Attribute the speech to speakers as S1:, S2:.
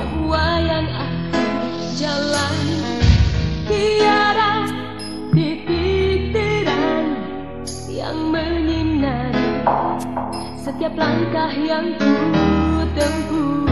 S1: Semua yang aku jalani Tiada di Yang menyinari Setiap langkah yang ku tempuh.